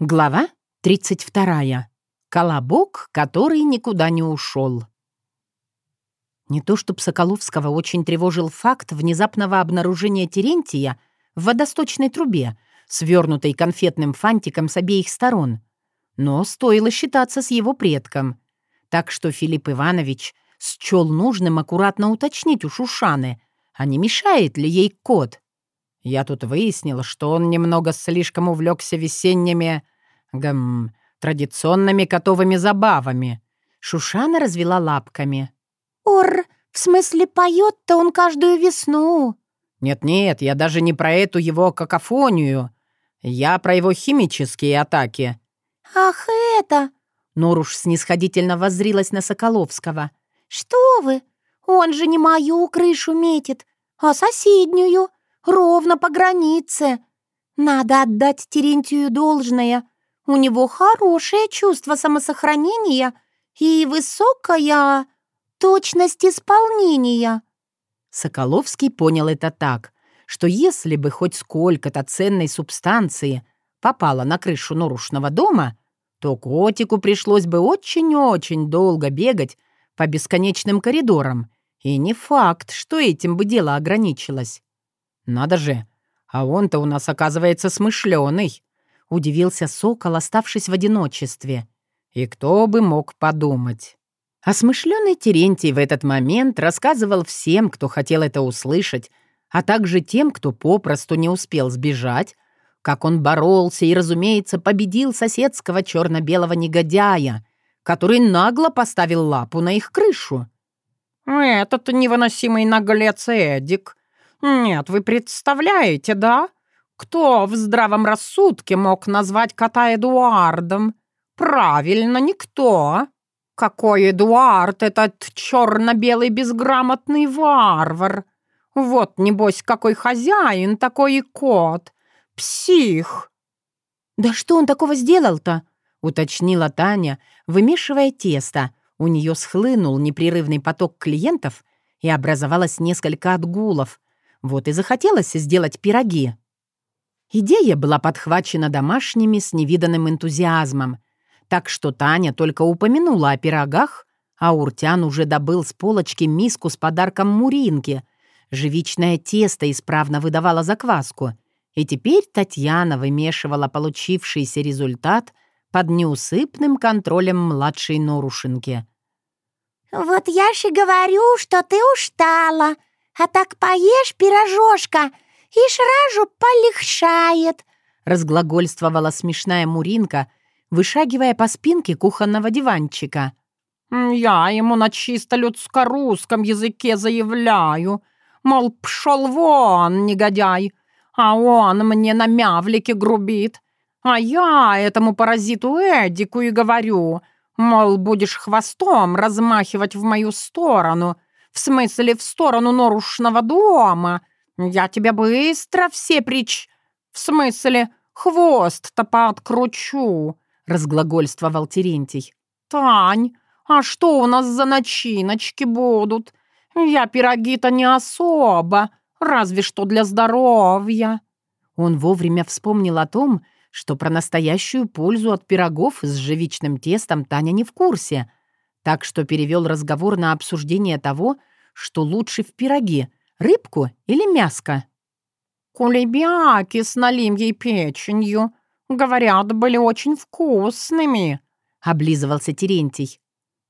Глава 32. Колобок, который никуда не ушел. Не то чтоб Соколовского очень тревожил факт внезапного обнаружения Терентия в водосточной трубе, свернутой конфетным фантиком с обеих сторон, но стоило считаться с его предком. Так что Филипп Иванович счел нужным аккуратно уточнить у Шушаны, а не мешает ли ей кот — я тут выяснил, что он немного слишком увлекся весенними, гм, традиционными котовыми забавами. Шушана развела лапками. «Ор, в смысле поет-то он каждую весну?» «Нет-нет, я даже не про эту его какофонию. Я про его химические атаки». «Ах, это...» Норуш снисходительно воззрилась на Соколовского. «Что вы? Он же не мою крышу метит, а соседнюю ровно по границе. Надо отдать Терентию должное. У него хорошее чувство самосохранения и высокая точность исполнения». Соколовский понял это так, что если бы хоть сколько-то ценной субстанции попало на крышу норушного дома, то котику пришлось бы очень-очень долго бегать по бесконечным коридорам, и не факт, что этим бы дело ограничилось. «Надо же! А он-то у нас, оказывается, смышленый!» — удивился сокол, оставшись в одиночестве. «И кто бы мог подумать?» А смышленый Терентий в этот момент рассказывал всем, кто хотел это услышать, а также тем, кто попросту не успел сбежать, как он боролся и, разумеется, победил соседского черно-белого негодяя, который нагло поставил лапу на их крышу. «Этот невыносимый наглец Эдик», «Нет, вы представляете, да? Кто в здравом рассудке мог назвать кота Эдуардом? Правильно, никто. Какой Эдуард, этот черно-белый безграмотный варвар? Вот, небось, какой хозяин, такой и кот. Псих!» «Да что он такого сделал-то?» — уточнила Таня, вымешивая тесто. У нее схлынул непрерывный поток клиентов, и образовалось несколько отгулов, вот и захотелось сделать пироги. Идея была подхвачена домашними с невиданным энтузиазмом, так что Таня только упомянула о пирогах, а Уртян уже добыл с полочки миску с подарком Муринки. Живичное тесто исправно выдавало закваску, и теперь Татьяна вымешивала получившийся результат под неусыпным контролем младшей Норушинки. «Вот я же говорю, что ты устала», а так поешь пирожошка, и сразу полегшает», — разглагольствовала смешная Муринка, вышагивая по спинке кухонного диванчика. «Я ему на чисто людско-русском языке заявляю, мол, пшел вон, негодяй, а он мне на мявлике грубит, а я этому паразиту Эдику и говорю, мол, будешь хвостом размахивать в мою сторону, в смысле, в сторону норушного дома. Я тебя быстро все прич... В смысле, хвост-то пооткручу», — разглагольствовал Терентий. «Тань, а что у нас за начиночки будут? Я пироги-то не особо, разве что для здоровья». Он вовремя вспомнил о том, что про настоящую пользу от пирогов с живичным тестом Таня не в курсе — так что перевел разговор на обсуждение того, что лучше в пироге — рыбку или мяско. «Кулебяки с налимьей печенью, говорят, были очень вкусными», — облизывался Терентий.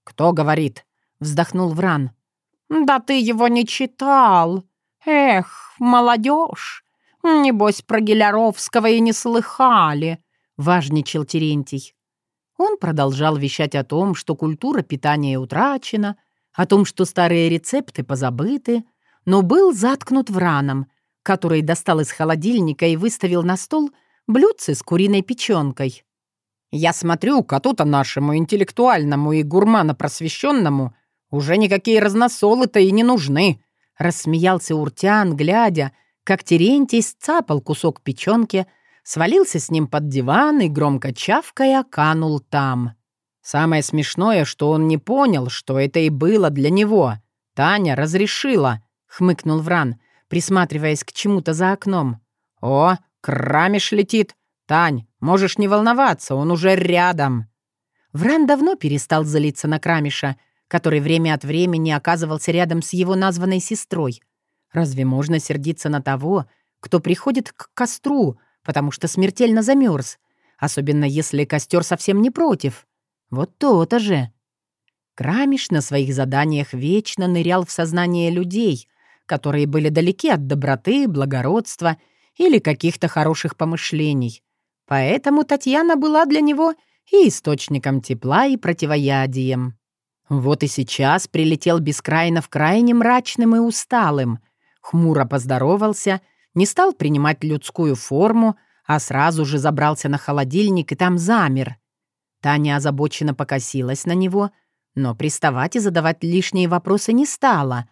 «Кто говорит?» — вздохнул Вран. «Да ты его не читал. Эх, молодежь! Небось, про Геляровского и не слыхали», — важничал Терентий. Он продолжал вещать о том, что культура питания утрачена, о том, что старые рецепты позабыты, но был заткнут враном, который достал из холодильника и выставил на стол блюдце с куриной печенкой. «Я смотрю, коту-то нашему интеллектуальному и гурмано-просвещенному уже никакие разносолы-то и не нужны», — рассмеялся Уртян, глядя, как Терентий сцапал кусок печенки — свалился с ним под диван и, громко чавкая, канул там. Самое смешное, что он не понял, что это и было для него. Таня разрешила, — хмыкнул Вран, присматриваясь к чему-то за окном. «О, крамиш летит! «Тань, можешь не волноваться, он уже рядом». Вран давно перестал злиться на Крамиша, который время от времени оказывался рядом с его названной сестрой. Разве можно сердиться на того, кто приходит к костру, потому что смертельно замерз, особенно если костер совсем не против? Вот то-то же. Крамиш на своих заданиях вечно нырял в сознание людей, которые были далеки от доброты, благородства или каких-то хороших помышлений. Поэтому Татьяна была для него и источником тепла, и противоядием. Вот и сейчас прилетел Бескрайнов крайне мрачным и усталым, хмуро поздоровался, не стал принимать людскую форму, а сразу же забрался на холодильник и там замер. Таня озабоченно покосилась на него, но приставать и задавать лишние вопросы не стала.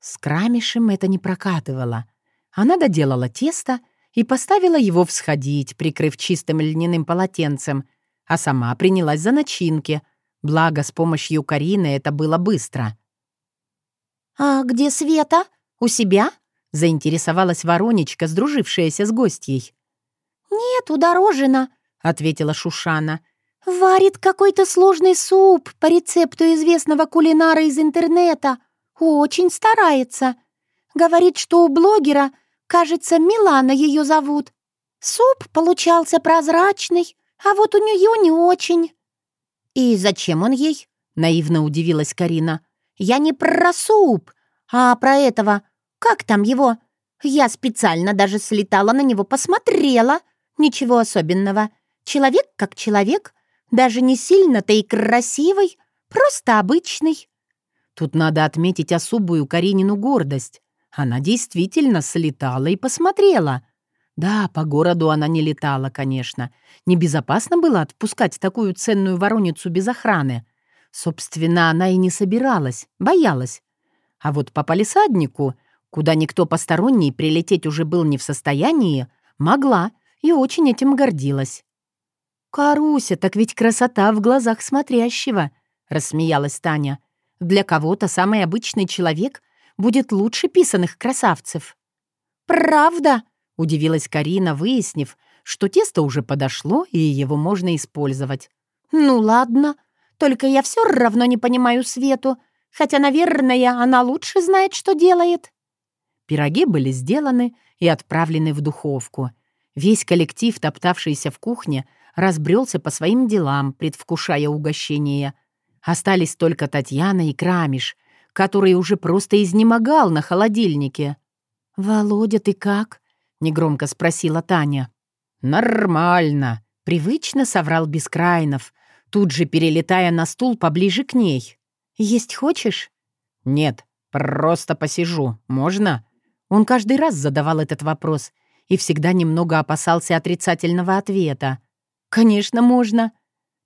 С Крамишем это не прокатывало. Она доделала тесто и поставила его всходить, прикрыв чистым льняным полотенцем, а сама принялась за начинки — Благо, с помощью Карины это было быстро. «А где Света? У себя?» — заинтересовалась Воронечка, сдружившаяся с гостьей. «Нет, у Дорожина», — ответила Шушана. «Варит какой-то сложный суп по рецепту известного кулинара из интернета. Очень старается. Говорит, что у блогера, кажется, Милана ее зовут. Суп получался прозрачный, а вот у нее не очень». «И зачем он ей?» — наивно удивилась Карина. «Я не про суп, а про этого. Как там его? Я специально даже слетала на него, посмотрела. Ничего особенного. Человек как человек, даже не сильно-то и красивый, просто обычный». Тут надо отметить особую Каринину гордость. Она действительно слетала и посмотрела — да, по городу она не летала, конечно. Небезопасно было отпускать такую ценную вороницу без охраны. Собственно, она и не собиралась, боялась. А вот по палисаднику, куда никто посторонний прилететь уже был не в состоянии, могла и очень этим гордилась. «Каруся, так ведь красота в глазах смотрящего», — рассмеялась Таня. «Для кого-то самый обычный человек будет лучше писанных красавцев». «Правда?» — удивилась Карина, выяснив, что тесто уже подошло, и его можно использовать. «Ну ладно, только я все равно не понимаю Свету, хотя, наверное, она лучше знает, что делает». Пироги были сделаны и отправлены в духовку. Весь коллектив, топтавшийся в кухне, разбрелся по своим делам, предвкушая угощение. Остались только Татьяна и Крамиш, который уже просто изнемогал на холодильнике. «Володя, ты как?» негромко спросила Таня. «Нормально», — привычно соврал Бескрайнов, тут же перелетая на стул поближе к ней. «Есть хочешь?» «Нет, просто посижу. Можно?» Он каждый раз задавал этот вопрос и всегда немного опасался отрицательного ответа. «Конечно, можно».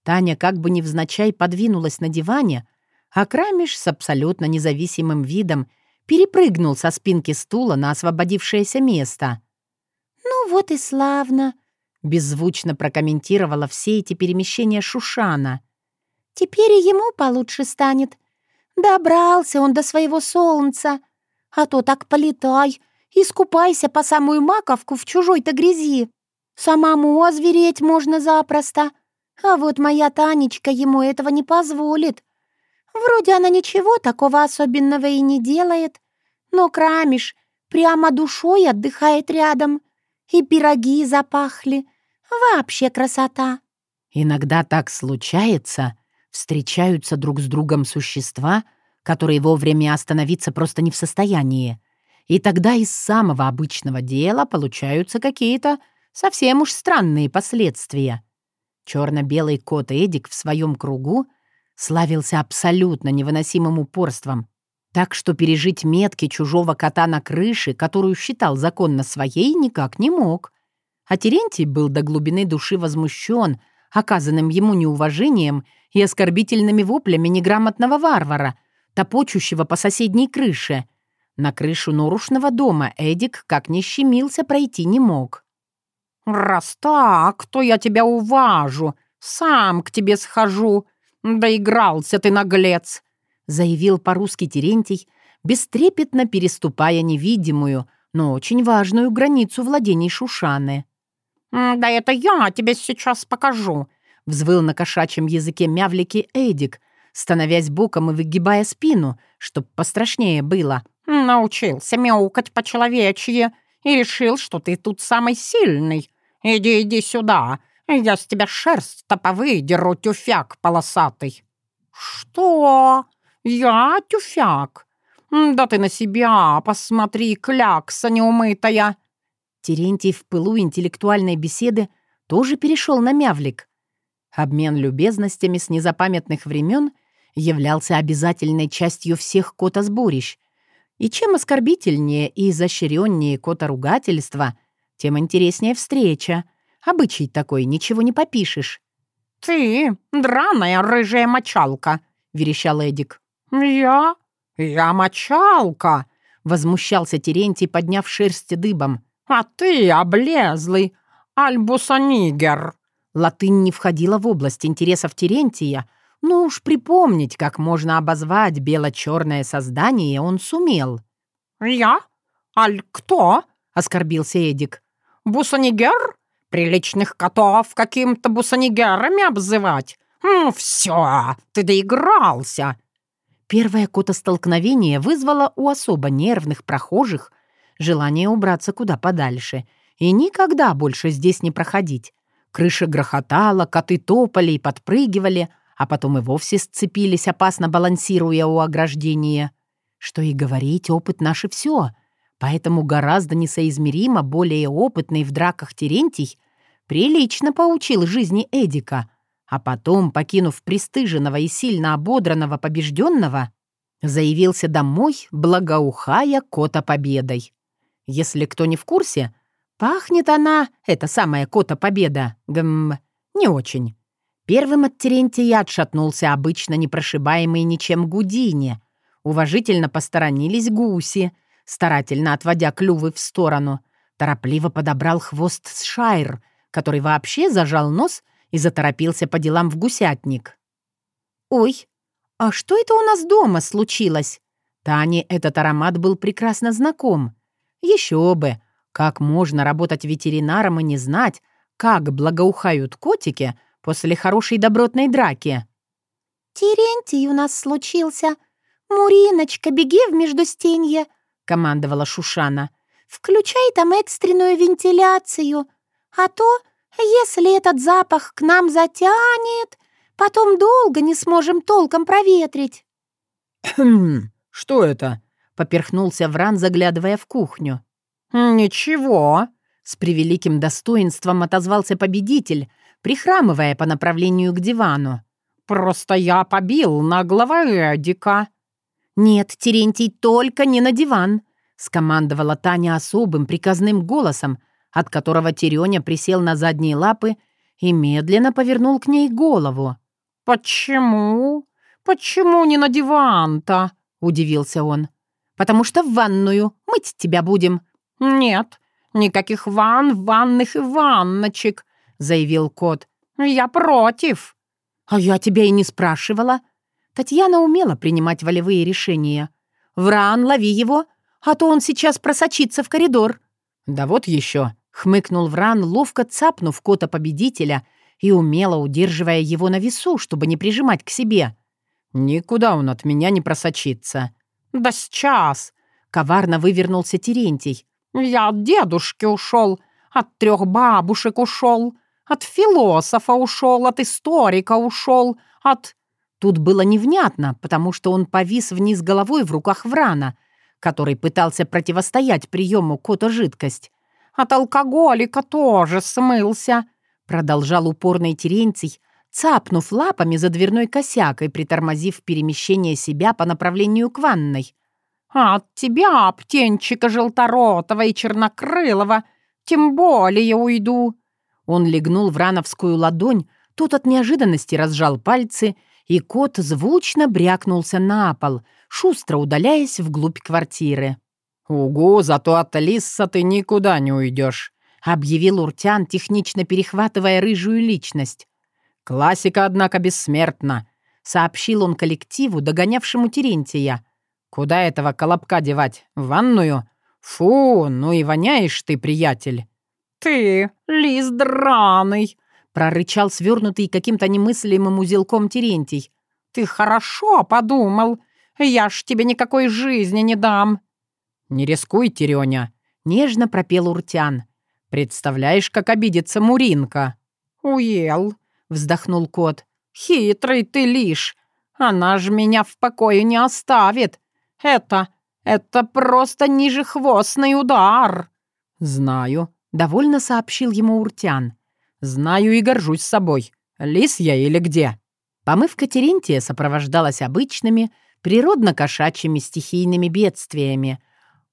Таня как бы невзначай подвинулась на диване, а Крамиш с абсолютно независимым видом перепрыгнул со спинки стула на освободившееся место. «Ну вот и славно», — беззвучно прокомментировала все эти перемещения Шушана. «Теперь и ему получше станет. Добрался он до своего солнца. А то так полетай, искупайся по самую маковку в чужой-то грязи. Самому озвереть можно запросто. А вот моя Танечка ему этого не позволит. Вроде она ничего такого особенного и не делает, но Крамиш прямо душой отдыхает рядом и пироги запахли. Вообще красота!» Иногда так случается, встречаются друг с другом существа, которые вовремя остановиться просто не в состоянии. И тогда из самого обычного дела получаются какие-то совсем уж странные последствия. Черно-белый кот Эдик в своем кругу славился абсолютно невыносимым упорством, так что пережить метки чужого кота на крыше, которую считал законно своей, никак не мог. А Терентий был до глубины души возмущен оказанным ему неуважением и оскорбительными воплями неграмотного варвара, топочущего по соседней крыше. На крышу норушного дома Эдик, как ни щемился, пройти не мог. «Раз так, то я тебя уважу, сам к тебе схожу. Доигрался ты, наглец!» заявил по-русски Терентий, бестрепетно переступая невидимую, но очень важную границу владений Шушаны. «Да это я тебе сейчас покажу», — взвыл на кошачьем языке мявлики Эдик, становясь боком и выгибая спину, чтоб пострашнее было. «Научился мяукать по-человечье и решил, что ты тут самый сильный. Иди, иди сюда, я с тебя шерсть-то повыдеру, тюфяк полосатый». «Что? Я тюфяк? Да ты на себя посмотри, клякса неумытая!» Терентий в пылу интеллектуальной беседы тоже перешел на мявлик. Обмен любезностями с незапамятных времен являлся обязательной частью всех кота-сборищ. И чем оскорбительнее и изощреннее кота-ругательство, тем интереснее встреча. Обычай такой, ничего не попишешь. «Ты драная рыжая мочалка», — верещал Эдик. «Я? Я мочалка!» — возмущался Терентий, подняв шерсть дыбом. «А ты облезлый альбусонигер!» Латынь не входила в область интересов Терентия, ну уж припомнить, как можно обозвать бело-черное создание, он сумел. «Я? Аль кто?» — оскорбился Эдик. «Бусонигер? Приличных котов каким-то бусонигерами обзывать? Ну, все, ты доигрался!» Первое котостолкновение вызвало у особо нервных прохожих желание убраться куда подальше и никогда больше здесь не проходить. Крыша грохотала, коты топали и подпрыгивали, а потом и вовсе сцепились, опасно балансируя у ограждения. Что и говорить, опыт наше все. Поэтому гораздо несоизмеримо более опытный в драках Терентий прилично поучил жизни Эдика, а потом, покинув пристыженного и сильно ободранного побежденного, заявился домой, благоухая кота победой. Если кто не в курсе, пахнет она, эта самая кота победа, гм, не очень. Первым от Терентия отшатнулся обычно непрошибаемый ничем Гудини. Уважительно посторонились гуси, старательно отводя клювы в сторону. Торопливо подобрал хвост с шайр, который вообще зажал нос и заторопился по делам в гусятник. «Ой, а что это у нас дома случилось?» Тане этот аромат был прекрасно знаком. Еще бы! Как можно работать ветеринаром и не знать, как благоухают котики после хорошей добротной драки? «Терентий у нас случился. Муриночка, беги в междустенье», — командовала Шушана. «Включай там экстренную вентиляцию. А то, если этот запах к нам затянет, потом долго не сможем толком проветрить». «Хм, что это?» Поперхнулся Вран, заглядывая в кухню. «Ничего», — с превеликим достоинством отозвался победитель, прихрамывая по направлению к дивану. «Просто я побил наглого Эдика». «Нет, Терентий, только не на диван», — скомандовала Таня особым приказным голосом, от которого Терёня присел на задние лапы и медленно повернул к ней голову. «Почему? Почему не на диван-то?» — удивился он потому что в ванную мыть тебя будем». «Нет, никаких ванн, ванных и ванночек», — заявил кот. «Я против». «А я тебя и не спрашивала». Татьяна умела принимать волевые решения. «Вран, лови его, а то он сейчас просочится в коридор». «Да вот еще», — хмыкнул Вран, ловко цапнув кота-победителя и умело удерживая его на весу, чтобы не прижимать к себе. «Никуда он от меня не просочится». «Да сейчас!» — коварно вывернулся Терентий. «Я от дедушки ушел, от трех бабушек ушел, от философа ушел, от историка ушел, от...» Тут было невнятно, потому что он повис вниз головой в руках Врана, который пытался противостоять приему кота-жидкость. «От алкоголика тоже смылся», — продолжал упорный Терентий, цапнув лапами за дверной косяк и притормозив перемещение себя по направлению к ванной. «А от тебя, птенчика желторотого и чернокрылого, тем более уйду!» Он легнул в рановскую ладонь, тот от неожиданности разжал пальцы, и кот звучно брякнулся на пол, шустро удаляясь вглубь квартиры. «Угу, зато от Лисса ты никуда не уйдешь», — объявил Уртян, технично перехватывая рыжую личность. «Классика, однако, бессмертна», — сообщил он коллективу, догонявшему Терентия. «Куда этого колобка девать? В ванную? Фу, ну и воняешь ты, приятель!» Ты, лис драный!» — прорычал свернутый каким-то немыслимым узелком Терентий. «Ты хорошо подумал. Я ж тебе никакой жизни не дам». «Не рискуй, Терёня», — нежно пропел Уртян. «Представляешь, как обидится Муринка». «Уел», — вздохнул кот. «Хитрый ты лишь. Она ж меня в покое не оставит. Это, это просто нижехвостный удар». «Знаю», — довольно сообщил ему Уртян. «Знаю и горжусь собой. Лис я или где?» Помывка Терентия сопровождалась обычными, природно-кошачьими стихийными бедствиями,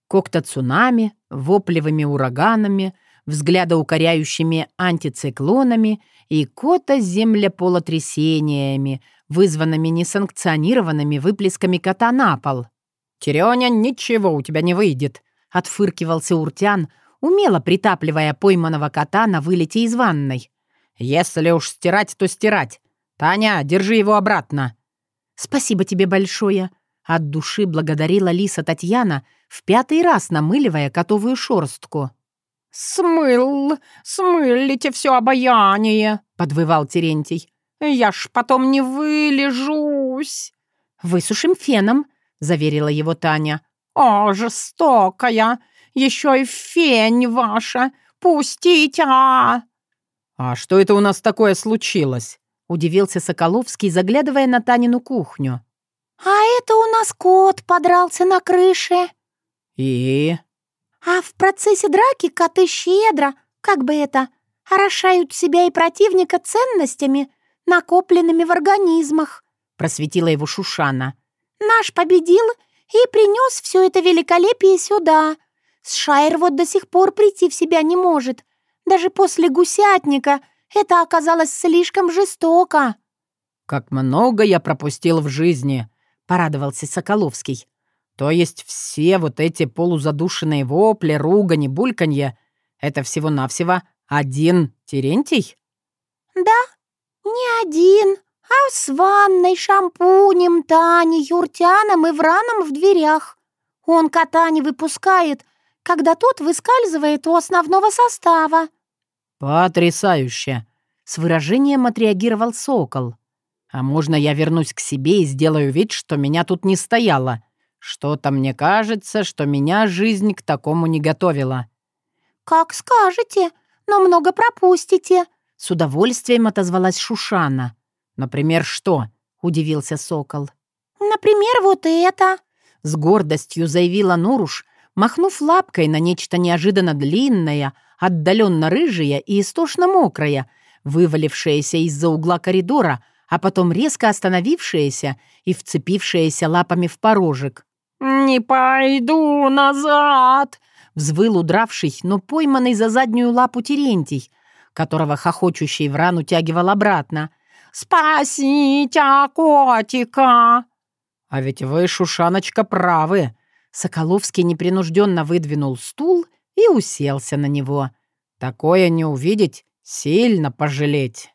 когто-цунами, воплевыми ураганами, взглядоукоряющими антициклонами и кота-землеполотрясениями, вызванными несанкционированными выплесками кота на пол. «Терёня, ничего у тебя не выйдет», — отфыркивался Уртян, умело притапливая пойманного кота на вылете из ванной. «Если уж стирать, то стирать. Таня, держи его обратно». «Спасибо тебе большое», — от души благодарила Лиса Татьяна, в пятый раз намыливая котовую шорстку. «Смыл, смылите все обаяние», — подвывал Терентий. «Я ж потом не вылежусь». «Высушим феном», — заверила его Таня. «О, жестокая! Еще и фень ваша! Пустите!» «А что это у нас такое случилось?» — удивился Соколовский, заглядывая на Танину кухню. «А это у нас кот подрался на крыше». «И?» «А в процессе драки коты щедро, как бы это, орошают себя и противника ценностями, накопленными в организмах», — просветила его Шушана. «Наш победил и принес все это великолепие сюда. Шайр вот до сих пор прийти в себя не может. Даже после гусятника это оказалось слишком жестоко». «Как много я пропустил в жизни», — порадовался Соколовский. «То есть все вот эти полузадушенные вопли, ругани, бульканье — это всего-навсего один Терентий?» «Да, не один, а с ванной, шампунем, Таней, Юртяном и Враном в дверях. Он кота не выпускает, когда тот выскальзывает у основного состава». «Потрясающе!» — с выражением отреагировал сокол. «А можно я вернусь к себе и сделаю вид, что меня тут не стояло? Что-то мне кажется, что меня жизнь к такому не готовила». «Как скажете, но много пропустите», — с удовольствием отозвалась Шушана. «Например, что?» — удивился сокол. «Например, вот это», — с гордостью заявила Нуруш, махнув лапкой на нечто неожиданно длинное, отдаленно рыжее и истошно мокрое, вывалившееся из-за угла коридора, а потом резко остановившееся и вцепившееся лапами в порожек. «Не пойду назад!» — взвыл удравший, но пойманный за заднюю лапу Терентий, которого хохочущий вран утягивал обратно. «Спасите котика!» «А ведь вы, Шушаночка, правы!» Соколовский непринужденно выдвинул стул и уселся на него. «Такое не увидеть, сильно пожалеть».